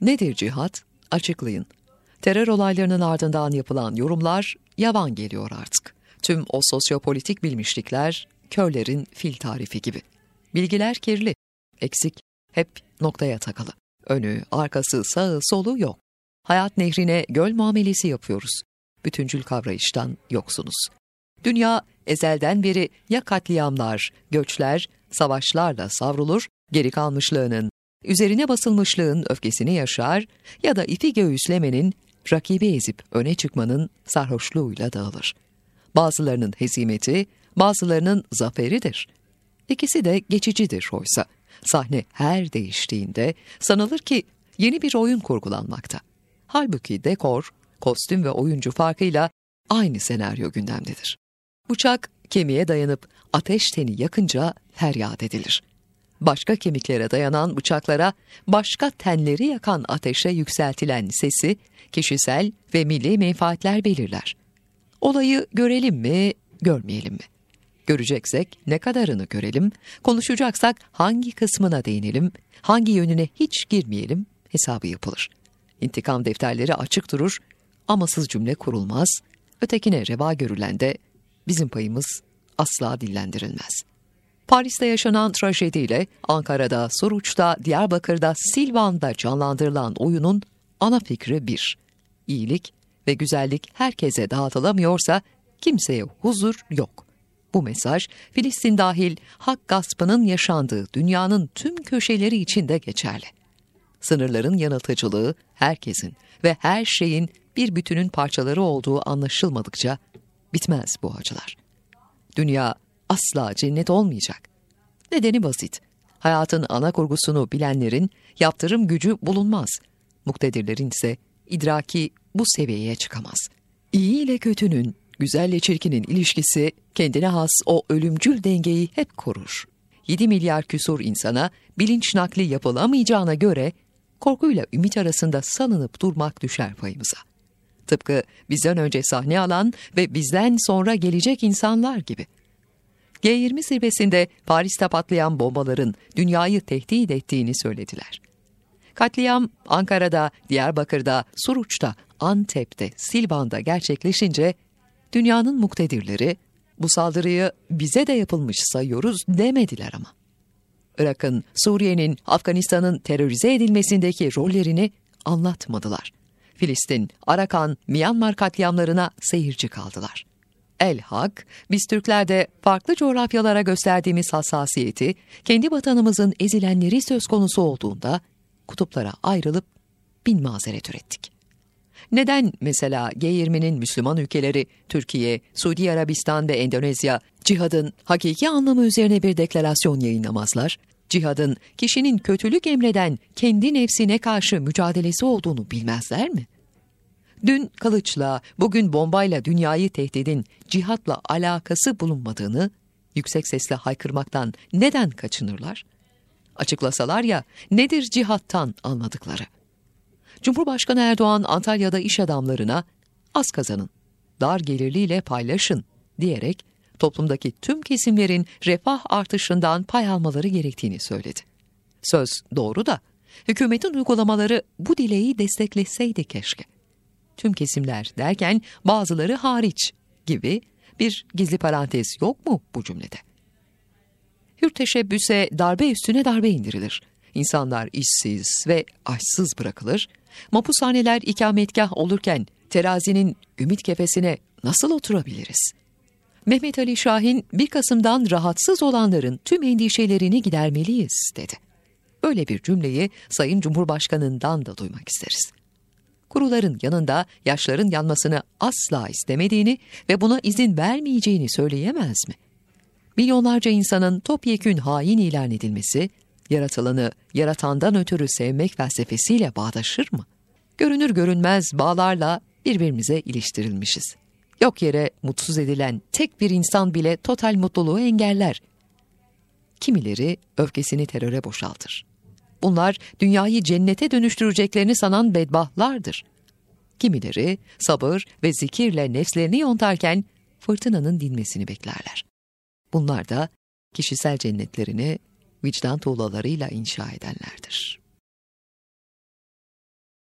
Nedir cihat? Açıklayın. Terör olaylarının ardından yapılan yorumlar yavan geliyor artık. Tüm o sosyopolitik bilmişlikler körlerin fil tarifi gibi. Bilgiler kirli, eksik, hep noktaya takılı. Önü, arkası, sağı, solu yok. Hayat nehrine göl muamelesi yapıyoruz. Bütüncül kavrayıştan yoksunuz. Dünya ezelden beri ya katliamlar, göçler, savaşlarla savrulur, geri kalmışlığının, üzerine basılmışlığın öfkesini yaşar ya da ipi göğüslemenin, rakibi ezip öne çıkmanın sarhoşluğuyla dağılır. Bazılarının hezimeti, bazılarının zaferidir. İkisi de geçicidir oysa. Sahne her değiştiğinde sanılır ki yeni bir oyun kurgulanmakta. Halbuki dekor, kostüm ve oyuncu farkıyla aynı senaryo gündemdedir. Bıçak kemiğe dayanıp ateş teni yakınca feryat edilir. Başka kemiklere dayanan bıçaklara başka tenleri yakan ateşe yükseltilen sesi kişisel ve milli menfaatler belirler. Olayı görelim mi, görmeyelim mi? Göreceksek ne kadarını görelim, konuşacaksak hangi kısmına değinelim, hangi yönüne hiç girmeyelim hesabı yapılır. İntikam defterleri açık durur, amasız cümle kurulmaz, ötekine reva görülen de bizim payımız asla dillendirilmez. Paris'te yaşanan trajediyle Ankara'da, Suruç'ta, Diyarbakır'da, Silvan'da canlandırılan oyunun ana fikri bir. İyilik ve güzellik herkese dağıtılamıyorsa kimseye huzur yok. Bu mesaj Filistin dahil hak gaspının yaşandığı dünyanın tüm köşeleri için de geçerli. Sınırların yanıltıcılığı herkesin ve her şeyin bir bütünün parçaları olduğu anlaşılmadıkça bitmez bu acılar. Dünya asla cennet olmayacak. Nedeni basit. Hayatın ana kurgusunu bilenlerin yaptırım gücü bulunmaz. Muktedirlerin ise idraki bu seviyeye çıkamaz. İyi ile kötünün, güzelle çirkinin ilişkisi kendine has o ölümcül dengeyi hep korur. 7 milyar küsur insana bilinç nakli yapılamayacağına göre korkuyla ümit arasında salınıp durmak düşer payımıza. Tıpkı bizden önce sahne alan ve bizden sonra gelecek insanlar gibi. G20 zirvesinde Paris'te patlayan bombaların dünyayı tehdit ettiğini söylediler. Katliam Ankara'da, Diyarbakır'da, Suruç'ta, Antep'te, Silvan'da gerçekleşince dünyanın muktedirleri bu saldırıyı bize de yapılmış sayıyoruz demediler ama. Irak'ın, Suriye'nin, Afganistan'ın terörize edilmesindeki rollerini anlatmadılar. Filistin, Arakan, Myanmar katliamlarına seyirci kaldılar. El hak, biz Türklerde farklı coğrafyalara gösterdiğimiz hassasiyeti, kendi vatanımızın ezilenleri söz konusu olduğunda kutuplara ayrılıp bin mazeret ürettik. Neden mesela G20'nin Müslüman ülkeleri Türkiye, Suudi Arabistan ve Endonezya cihadın hakiki anlamı üzerine bir deklarasyon yayınlamazlar? Cihadın kişinin kötülük emreden kendi nefsine karşı mücadelesi olduğunu bilmezler mi? Dün kılıçla, bugün bombayla dünyayı tehdidin cihatla alakası bulunmadığını yüksek sesle haykırmaktan neden kaçınırlar? Açıklasalar ya nedir cihattan anladıkları? Cumhurbaşkanı Erdoğan Antalya'da iş adamlarına az kazanın, dar gelirliyle paylaşın diyerek toplumdaki tüm kesimlerin refah artışından pay almaları gerektiğini söyledi. Söz doğru da hükümetin uygulamaları bu dileği destekleseydi keşke. Tüm kesimler derken bazıları hariç gibi bir gizli parantez yok mu bu cümlede? Hür teşebbüse darbe üstüne darbe indirilir. İnsanlar işsiz ve açsız bırakılır. Mapushaneler ikametgah olurken terazinin ümit kefesine nasıl oturabiliriz? Mehmet Ali Şahin, 1 Kasım'dan rahatsız olanların tüm endişelerini gidermeliyiz, dedi. Böyle bir cümleyi Sayın Cumhurbaşkanı'ndan da duymak isteriz. Kuruların yanında yaşların yanmasını asla istemediğini ve buna izin vermeyeceğini söyleyemez mi? Milyonlarca insanın topyekün hain ilan edilmesi, yaratılanı yaratandan ötürü sevmek felsefesiyle bağdaşır mı? Görünür görünmez bağlarla birbirimize iliştirilmişiz. Yok yere mutsuz edilen tek bir insan bile total mutluluğu engeller. Kimileri öfkesini teröre boşaltır. Bunlar dünyayı cennete dönüştüreceklerini sanan bedbahtlardır. Kimileri sabır ve zikirle nefslerini yontarken fırtınanın dinmesini beklerler. Bunlar da kişisel cennetlerini vicdan tuğlalarıyla inşa edenlerdir.